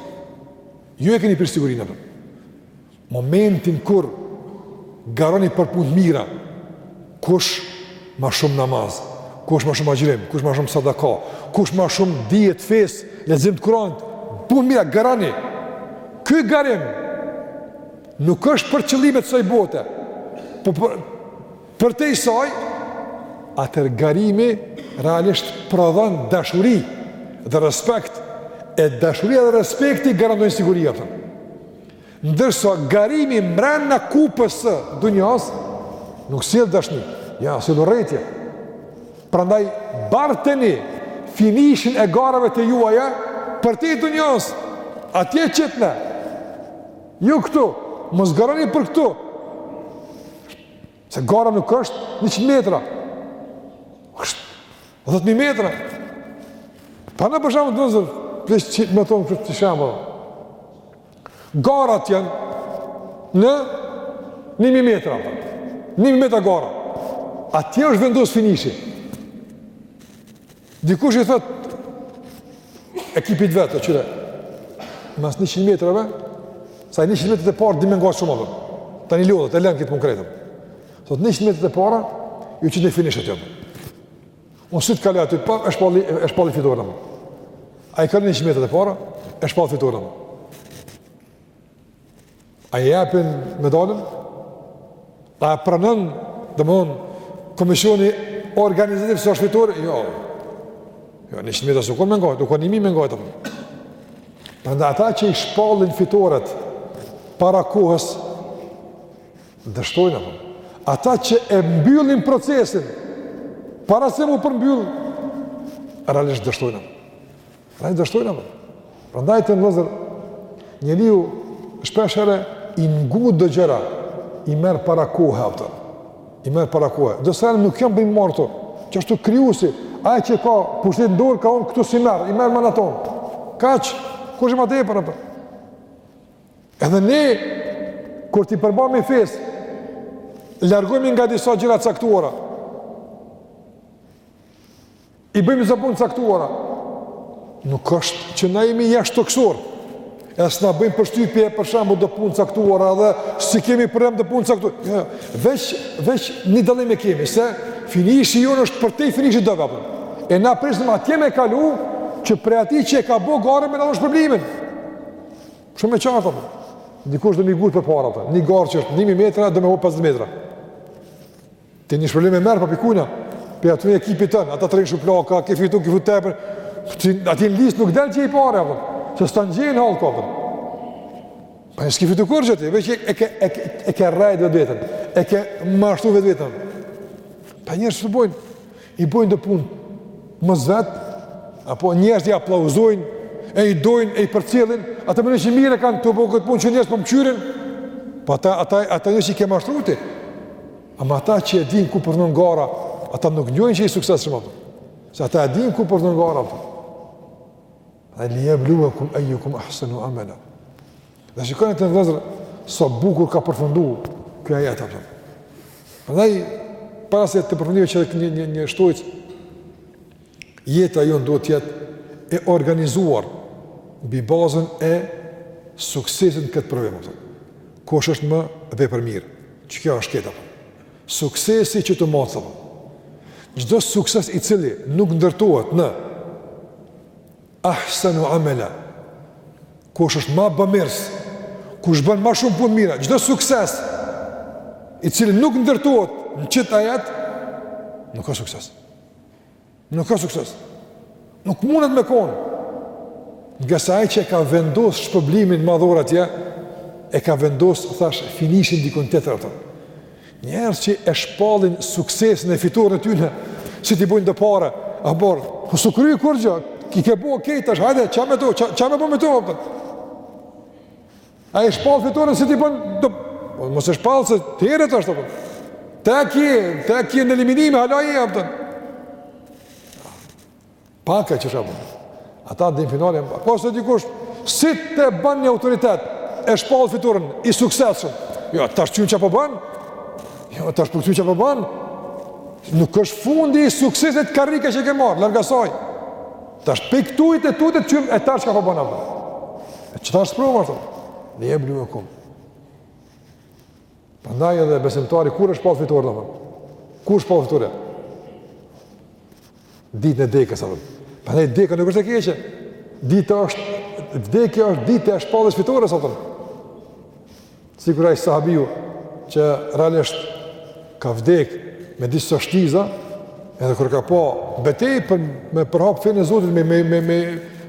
Ju e keni bjerr sigurinë, a po. Momentin kur garoni për punë të mira, Kush ma shumë namaz, kush ma shumë agjrim, kush ma shumë sadaka, kush ma shumë dije t'fesë, lexim të kuranit, punë t'mira, garoni. Ky garim nuk është për qëllime t'ksaj bote, po për, përtej saj, atëherë garimi realisht prodhon dashuri dhe respekt, e dashuria dhe respekti garantojnë siguri, a po. Ndërsa garimi mrena kupës së dunjas nuk sjell dashni, jo, sjell urrejtje. Prandaj barteni finishin e garave tuaja përtej dunjas. Atje qitne. Ju këtu, mos garoni për këtu. Se gara nuk është 100 metra. Është 10000 metra. Po na për shembull vëllezër, domethonë shembull, Garat janë në 1000 metra. 1000 metra gara. Atje është vendos finishi. Dikush i thot ekipit vet o kqyre. Mas 100 metrave, sa i 100 metrat e parë di me nga shumë, a po. Tani lodhet, e lën këtë konkretëm. Thot 100 metra e para, jo, s'është finishi aty. Unë si t'kaloj aty, po, e shpalli, e shpalli fitorën. A i kalon njëqind metrat e para, e shpalli fitorën. A i jepin medalen, a e pranon, domethënë, komisioni organizativ se është fitore, jo, jo, njëqind metra s'u kon me nga, nuk o, një mijë me nga. Prandaj ata që i shpallin fitoret para kohës, Dështojnë apo? Ata që e mbyllin procesin, para se mu përmbyllë, realisht dështojnë apo? Realisht dështojnë apo? Prandaj vëllezër, njeriu shpeshherë i ngut do gjëra, i merr para kohe, apo, i merr para kohe. Disa nuk janë për i marrë, që është Krijuesi, ai që ka pushtet në dorë, thotë këtu s'i merr, i merr më andej. Kaq, kurgjë ma tepër, apo. Edhe ne, kur t'i përmbahemi fesë, largohemi nga disa gjëra të caktuara. I bëjmë disa punë të caktuara. Nuk është që na jemi jashtëtokësorë. Edhe s'na bëjnë përshtypje, për shembull do punë të caktuara edhe s'i kemi problem do punë të caktuara. Ja, veç, veç një dallim e kemi, se finishi jonë është përtej finishit të atyre. E na presim atje me kalu, që prej atij që e ka bo garën me na dhënë shpërblimin. Shumë e qartë apo? Dikush do me ngut përpara apo? Një garë që është 1000 metra do me hup 50 metra. Ti një shpërblim e merr prej dikuna. Po aty ekipi tonë, ata t'rrehin shuplaka, ke fitu, ke fitu tepër. Ti aty n'listë nuk del që i pari apo? Se s'ta ngjesin hallkën. Po s'ki fitu kurgjë ti, veç e ke, e ke, e ke rrejt vetveten, e ke mashtru vetveten. Po njerëz të bojnë, I bojnë do punë me zor, apo njerëz i aplauzojnë, e i dojnë, e i përcjellin, ata mendojnë se mirë e kanë tu bo këtë punë që njerëz po m'kqyrin. Po ata ata ata njerëz i ke mashtru ti. Ama ata që e dinë ku përfundon gara, ata nuk t'njohin që je i suksesshëm apo. Se ata e dinë ku përfundon gara. Li jebluvekum ejjukum ahsanu amala. Dhe shikoni vëllezër, sa bukur ka përfundu ky ajet, apo jo. Prandaj, para se të përfundojmë qe edhe një, një, një shtojcë, jeta jonë duhet të jetë e organizuar mbi bazën e suksesin këtë përvim, apëton. Ko është është më dhe për mirë, që kjo është ketë, apëton. Suksesi që të matë, apo jo. Çdo sukses i cili nuk ndërtohet në Ahsanu amela Kush është ma bamirës Kush bën ma shumë punë t'mira Çdo sukses i cili nuk ndërtohet në qëtë ajet Nuk ka sukses Nuk ka sukses Nuk mundet me konë Ngase ai që e ka vendos shpërblimin madhor atje E ka vendos, thash, finishin dikun tjetër atë Njerëz që e shpallin suksesin e fitoren e tyre, si t'i bojnë do pare, a bor, po s'u kry kurgjë, ki me bo okej tash, hajde, qa me to, qa, qa me bo me to, për. A e shpall fitoren si t'i bojnë do, po mos e shpall se t'heret është, për. Te kje, te kje në eliminime, hala je, për. Paka që s'ke bërë. Ata dhe në finale, ka se dikush, si të ban një autoritet, e shpall fitoren, i suksesshëm. Jo, tash shihmë çka po ban, jo, tash po shohim çka po ban, nuk është fundi i suksesit karrika që ke marrë, larg asaj. Tash pikë tuj t'e, tuj të shihmë, e tash çka po ban atë. E kjo tash sprovë, arë dhe jebë një me kumë. Prandaj edhe besimtari, kur e shpall fitoren, a? Kur e shpall fitoren? ditën e vdekës apo. Prandaj deka nuk është e keqe. Dita është vdekja është dita e shpalljes fitores apo. Sigur ai sahabiu që realisht ka vdek me disa shtiza, edhe kur ka pa betejë për me përhap fenë e Zotit me me me me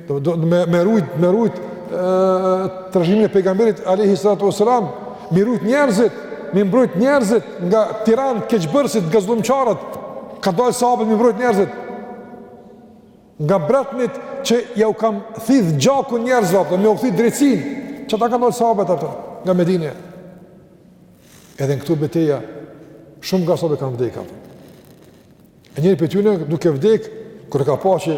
Do do me me rujt, me e rujt trashëgiminë e pejgamberit alayhi salatu wasalam, me rujt njerëzit, me mbrojt njerëzit nga tiranët keqbërësit, nga zullumqarët, kanë dalë sahabët me mbrojt njerëzit. Nga bratmit që jau kanë thith gjakun njerëzve apo, me jau kthy drejtësinë, qata kanë dalë sahabët ato, nga Medine. Edhe në këto beteja, shumë nga sahabët kanë vdekë ato. E njëri prej tyne duke vdek, kur e ka pa që,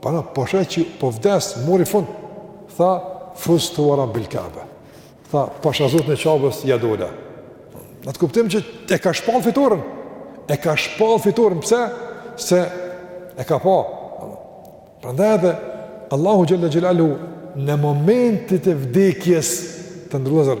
po e sheh që po vdes, mori fund, tha, fuztu ua rabbil kabe. Tha, pasha Zotin e Qabës, ja dola. Në atë kuptim që e ka shpall fitoren, e ka shpall fitoren, pse? Se e ka pa. Prandaj edhe, Allahu xhel-le xhelaluhu, në momentet e vdekjes të nderuar vëllezër,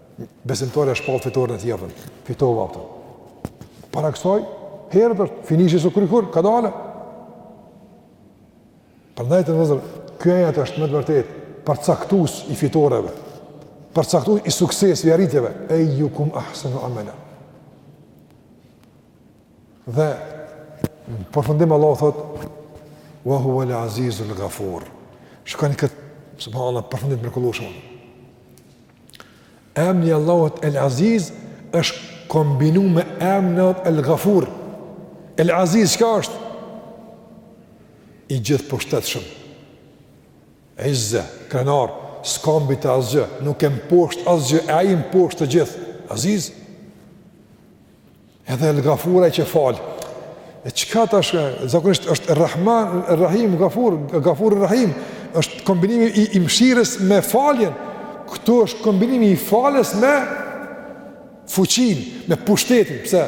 besimtari e shpall fitoren e tij apo fitova apo. Para kësaj herët është, finishi s'u kry, kur ka dalë. Prandaj vëllezër, ky ajet është me të vërtetë, përcaktues i fitoreve, përcaktues i suksesit, i arritjeve, ejukum ahsenu amela. Dhe, në përfundim Allah thot, wa huwal azizul gafur. Shikoni këtë, subhanallah, përfundim të mrekullushëm. Emni Allahut El Aziz është kombinu me emnin El Gafur. El Aziz çka është? I gjithëpushtetshëm. Izze, krenar, s'ka mbi të asgjë, nuk e mposht asgjë, e ai mposht të gjithë. Aziz? Edhe El Gafura që fal. E çka tash zakonisht është Rahman, Rahim, Gafur, Gafur Rahim, është kombinimi i, i mëshirës me faljen. Këtu është kombinimi i faljes me fuqinë, me pushtetin, pse?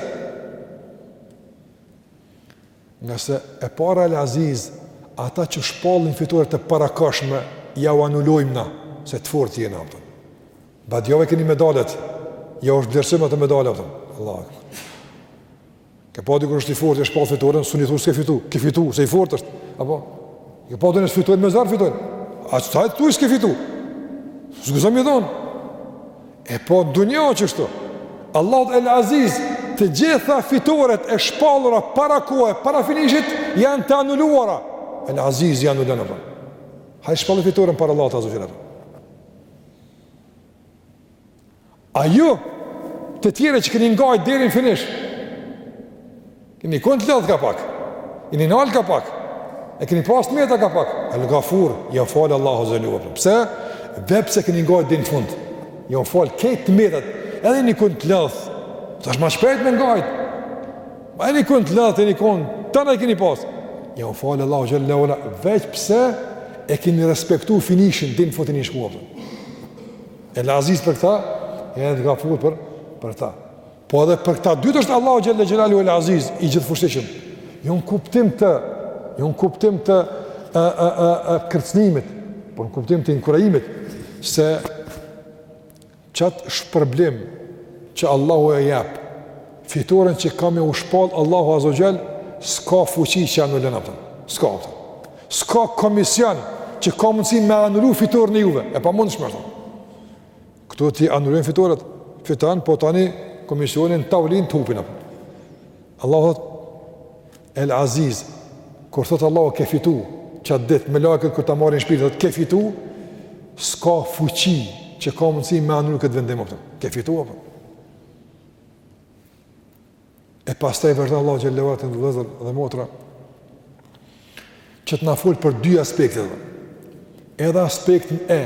Ngase e para El Aziz, ata që shpallin fitore të parakohshme, ja u anulojmë na, se të fortë jena, a kupton. Badihava keni medaljet, ja u zhvlerësojmë ato medalje, a kupton. Allahu ekber. Ke pa ti kur është i fortë, e shpall fitoren, sun i thu s'ke fitu, ke fitu, se i fortë është. Apo? Ke pa ti kur është, fitojnë me zor, fitojnë. A qe, hajt thuj s'ke fitu? S'guxon me i thonë. E po në dunja qashtu. Allahu El Aziz, të gjitha fitoret e shpallura para kohë, para finishit, janë të anuluara. El Aziz i anulon ato. Hajt shpalle fitoren para Allahut azze ve xhel. A ju, të tjerë që keni ngajt deri në finish, Keni kon të lodh ka pak. Keni nal ka pak. E keni pas të meta ka pak. El Gafur, jau fal Allahu azze ve xhel. Pse? Veç pse keni ngajt deri n'fund. Jau fal krejt të metat. Edhe keni kon të lodh. Sa ma shpejt me ngajt. Keni kon të lodh, keni kon, tana i keni pas. Jau fal Allahu azze ve xhel. Veç pse e keni respektu finishin deri n'fund keni shku. El Aziz për këta, El Gafur për për ta. Po edhe për këta dytë është Allahu xhele xhelaluhu el aziz i gjithëfuqishëm. Jo në kuptim të, jo në kuptim të ë ë ë ë kërcënimit, por në kuptim të inkurajimit se qat shpërblim që Allahu e jap. Fitoren që ka me u shpall Allahu azze ve xhel, s'ka fuqi që anulon, a kupton. S'ka, a kupton. S'ka komision që ka mundësi me anulu fitoren e juve. E pamundshme atë. Këtu t'i anulojnë fitoret, fiton, po tani komisioni n'tavolinë të hupin apo. Allah thot, El Aziz, kur thot Allah ke fitu, qat ditë, melekët kur ta marrin shpirtin, thot ke fitu, s'ka fuqi që ka mundësi me anulu këtë vendim, apo. ke fitu apo. E pastaj vazhdon Allahu xhele ve ala, vëllezër dhe motra që të na fol për dy aspekte. Dhe. Edhe aspektin e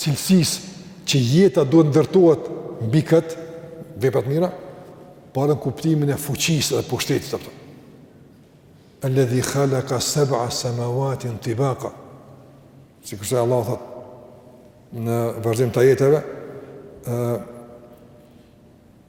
cilësisë që jeta duhet ndërtohet mbi këto vepra të mira, por edhe kuptimin e fuqisë dhe pushtetit, apo. Alladhi khalaqa sab'a samawatin tibaqa. Sikurse Allah thot në vazhdim të ajeteve, ë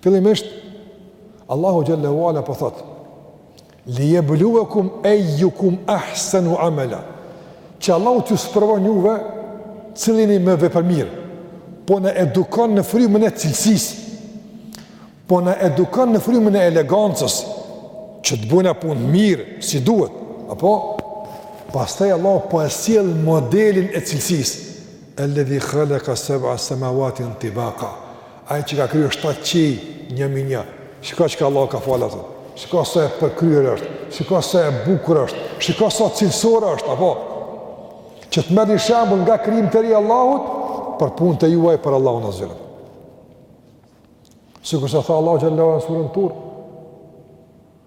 Fillimisht Allahu xhallahu ala po thot: "Li yabluwakum ayyukum ahsanu amala." Që Allahu t'ju sprovon juve cili jeni më vepërmirë. Po na edukon në frymën e cilësisë. Po na edukon në frymën e elegancës që të bëjna punë mirë si duhet. Apo pastaj Allahu po e sjell modelin e cilësisë. Alladhi khalaqa sab'a samawati tibaqa. Ai që ka krijuar shtatë qiej një mbi një. Shiko çka Allah ka falë atë. Shiko sa e përkryer është. Shiko sa e bukur është. Shiko sa cilësore është, apo që të merrni shembull nga krijimtaria e Allahut për punët e juaja për Allahun azze ve xhel. Sikurse tha Allahu xhallahu në surën Tur.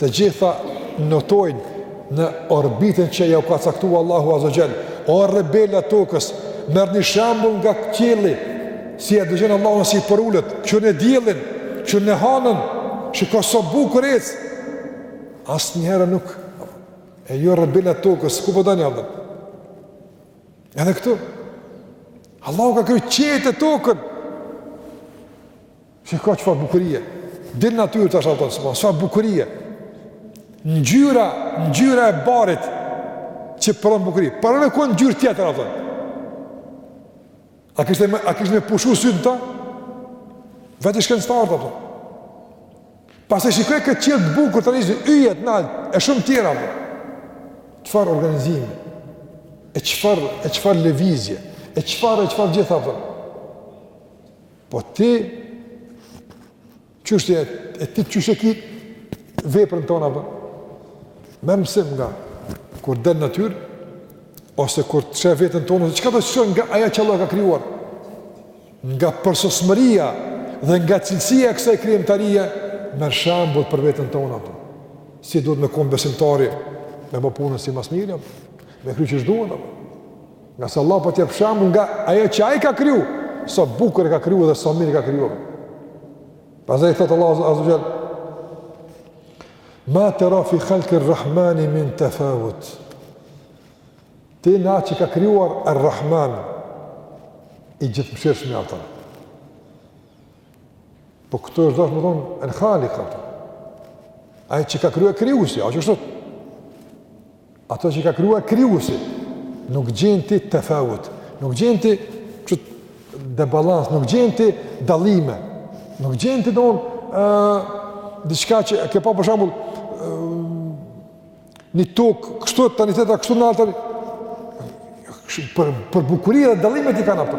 Të gjitha notojnë në orbitën që jau ka caktu Allahu Azza Jall. O rebela të tokës, merrni shembull nga qielli, si e dëgjon Allahu si përulet, kqyrne diellin, kqyrne hanën, shika sa bukur ec. Asnjëherë nuk e ju rebela të tokës, ku po dani atë? Edhe këtu. Allahu ka kriju qiejt e tokën. Shika çfarë bukurie. Dil n'natyrë tash apo, çfarë bukurie. Ngjyra, ngjyra e barit që pron bukuri. Po me kon ngjyrë tjetër apo. A kishte më a kishte më pushu syt ta? Vetë shkën start apo. Pastaj shikoje këtë qiell të bukur tanësi yjet nalt e shumë tjera apo. Çfarë organizimi? E çfarë e çfarë lëvizje? E çfarë e çfarë gjitha apo? Po ti, qysh e, e ti qysh e ki veprën tone, apo? Merr mësim nga, kur del në natyrë, ose kur e sheh veten tone, çka të sheh nga ajo që Allah ka krijuar, nga përsosmëria dhe nga cilësia e kësaj krijimtarie, merr shembull për veten tone, apo? si duhet me kon besimtari, me bo punën sa ma s'miri, me kry qysh duhet, apo? Ngase Allah po të jep shembull nga ajo që ai ka kriju, sa bukur e ka kriju dhe sa mirë e ka kriju. Pastaj thot Allah azza wa jall: "Ma tara fi khalqi ar-Rahmani min tafawut." Ti në atë që ka kryuar Ar-Rahman i gjithë mëshirë shme ata. Po këtu është dashtë me thonë, El Khalik, apo. Ajo që ka kriju krijuesi, a kështu Ato që ka krijuar krijuesi. Nuk gjen ti tefawut, nuk gjen ti debalans, nuk gjen ti dallime. Nuk gjen ti domethënë diçka që ke pa për shembull në tok, kështu tani teta kështu në altar. Për për bukurinë e dallimit i ka apo.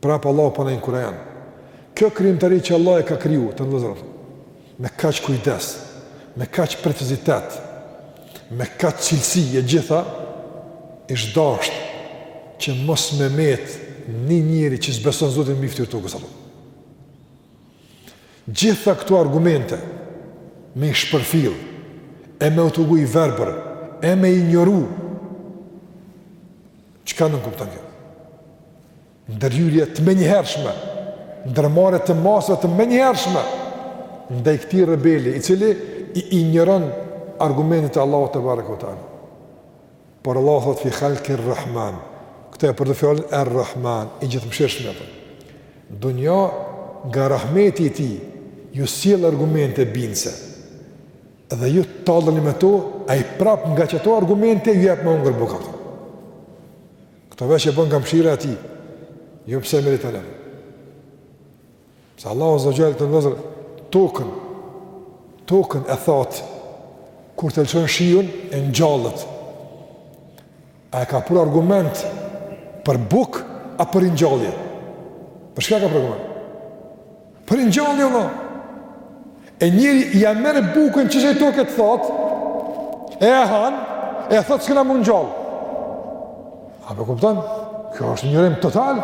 Prap Allahu po na inkurajon. Kjo krijimtari që Allah e ka kriju, ta nxjerr, me kaq kujdes, me kaq precizitet, me kaq cilësi e gjitha, ish dasht që mos me met një njeri që s'beson Zotin mbi fytyrë tokës sate. Gjitha këto argumente me i shpërfil, e me u tregu i verbër, e me injoru, Çka nënkupton kjo? Ndërhyrje të menjëhershme, ndërmarrje të masave të menjëhershme ndaj këtij rebeli, i cili i injoron argumentet e Allahut tebareke ve teala. Por Allah thot fi khalkir rahman. Këtë e përdor fjalën Errahman, i Gjithëmëshirshmi atë. Dunja nga rahmeti i tij, ju sjell argumente bindëse. dhe ju talleni me to, ai prap nga qato argumente ju jep me ngrën bukë. Këto vesh e bën nga mëshira e tij. Jo pse meriton atë. Se Allahu azza jall të nxjerr tokën. Tokën e thot kur të lëshon shiun e ngjallët. A e ka për argument për buk a për ringjallje? Për çka ka për argument? Për ringjallje, vëlla. E njeri ia merr bukën që qet tokës thot, e e han, e thot s'kena m'u ngjall. A po kupton? Kjo është injorim total.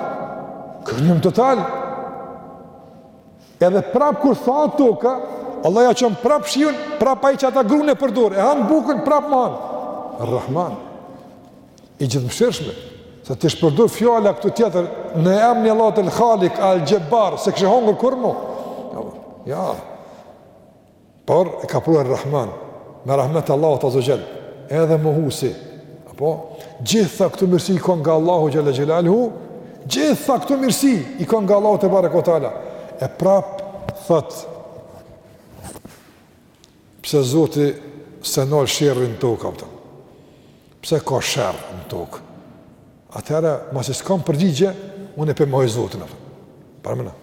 Kjo është injorim total. Edhe prap kur thahet toka, Allah ja çon prap shiun, prap ai qat grunë e përdor, e han bukën prap me hangër. Rahman. I gjithëmshirshmi. Se t'ish përdor fjala këtu tjetër në emrin e Allahut El Khalik Al Jabbar, s'e kishe hangër kurrë më. Ja. Por e ka pru Errahman, me rahmet Allahut Azza Jall, edhe mohusi. A po gjitha këto mirësi i ka nga Allahu Jalla Jalaluhu, gjitha këto mirësi i ka nga Allahu Te Bareke ve teala. E prap thot Pse Zoti s'e nal sherrin në tokë, a kupton? Pse ka sherr në tokë? Atëherë masi s'kam përgjigje, unë e mohoj Zotin, a kupton. Paramenoni.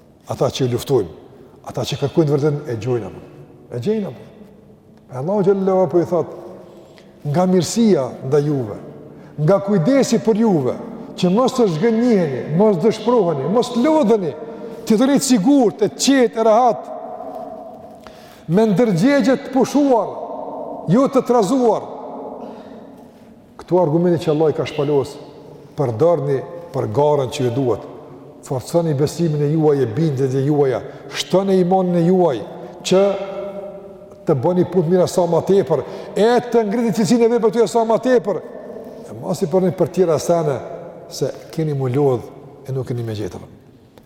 Ata që luftojnë, ata që kërkojnë të vërtetën e gjojnë po. E gjejnë po. E Allahu xhallahu po i thot nga mirësia ndaj juve, nga kujdesi për juve, që mos të zhgënjiheni, mos dëshpëroheni, mos lodheni, të të jeni të sigurt, të qetë, e rahat, me ndërgjegje të pushuar, jo të trazuar, Këto argumente që Allah i ka shpalos, përdorni për garën që ju duhet, forconi besimin e juaj e bindjet e juaja, shtoni imanin e juaj që të bëni punë të mira sa më tepër, e të ngritni cilësinë e veprave tuaja sa më tepër. E mos i përdorni për tjera sene se keni me u lodh e nuk keni me gjet.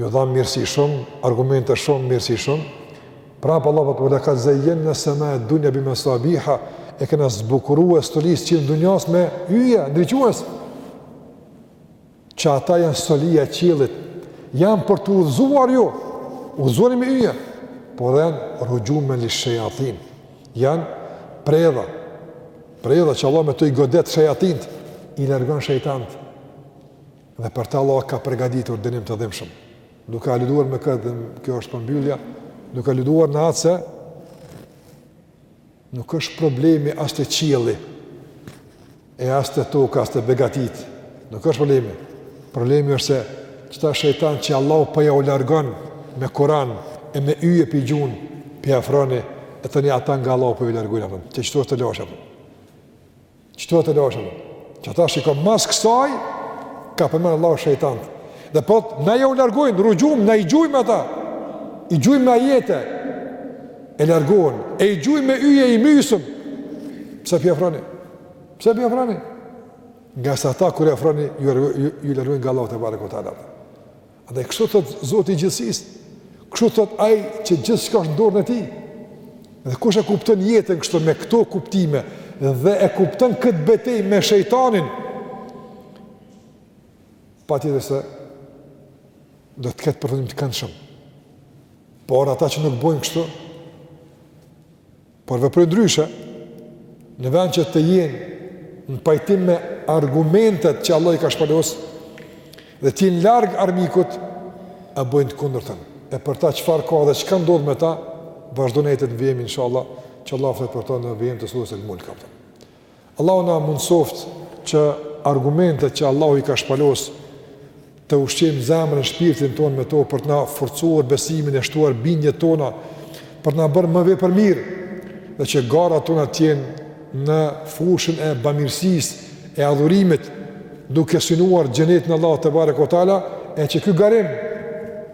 Ju dha mirësi shumë, argumente shumë, mirësi shumë. Prapë Allah po thot ve lekad zejjenes semae dunja bi mesabiha, e kena zbukuru e stolis qiellin e dunjas me yje, ndriçues. Që ata janë stolia e qiellit, janë për t'u udhëzuar ju, udhëzuar me yje, por dhe janë rruxhumen li shejatin, janë predha, predha që Allah me to i godet shejatinët, i largon shejtanët. Dhe për ta Allah ka përgatitur dënim të dhimbshëm. Duke aluduar me këtë, e kjo është përmbyllja, duke aluduar në atë se nuk është problemi as te qielli e as te toka, as te begatitë. Nuk është problemi. Problemi është se qeta shejtanë që Allah po jau largon me Kuran e me yje p'i gjun, p'i afroni e tani ata nga Allah po ju largojnë, te qetu është tollashi Qetu është tollashi. Qe ata shiko mas kësaj ka përmend Allahu shejtanët. Dhe po thot na jau largojmë, rruxhum, na i gjujmë ata. I gjujmë me ajete. E largohen, e i gjujmë me yje i mysëm. Pse p'i afroni? Pse p'i afroni? Ngase ata kur i afroni, ju, ju, ju largojnë nga Allahu tebareke ve teala Andaj kështu thotë Zoti i gjithësisë, kështu thotë ai që gjithçka është në dorën e tij. Dhe kush e kupton jetën kështu me këto kuptime dhe e kupton këtë betejë me shejtanin, patjetër se do të ketë përfundim të këndshëm. Por ata që nuk bojnë kështu, Por veprojnë ndryshe, në vend që të jenë në pajtim me argumentet që Allah i ka shpalos, dhe të jenë larg armikut, e bojnë të kundërtën. E për ta çfarë ka dhe çka ndodh me ta, vazhdojnë ajetet në vijim, inshallah, që Allah flet për ta në vijim të sures El Mulk, kaptinë. Allahu na mundësoftë që argumentet që Allahu i ka shpalos të ushqejmë zemrën e shpirtin tonë me to për të na forcuar besimin e shtuar bindjet tona për të na bërë më vepërmirë dhe që garat tona të jenë në fushën e bamirësisë e adhurimit duke synuar xhenetin e Allahut tebareke ve teala e që ky garim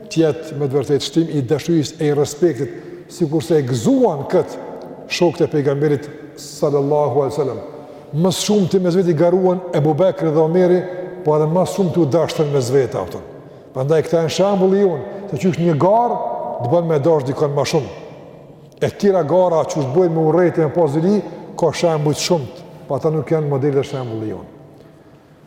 të jetë me të vërtetë shtim i dashurisë e i respektit Sikurse e gëzuan këtë shokët e Pejgamberit sallallahu alaihi wasallam, ma s'shumti mes veti garuan Ebu Bekri dhe Omeri, po edhe ma s'shumti u deshtën mes vete ata. Prandaj këta janë shembulli jonë, se qysh një garë të ban me dashtë dikon ma shumë. E tjera gara që na bëjnë me urrejt e me pas zili, ka shembuj shumë, po ata nuk janë model dhe shembulli jonë.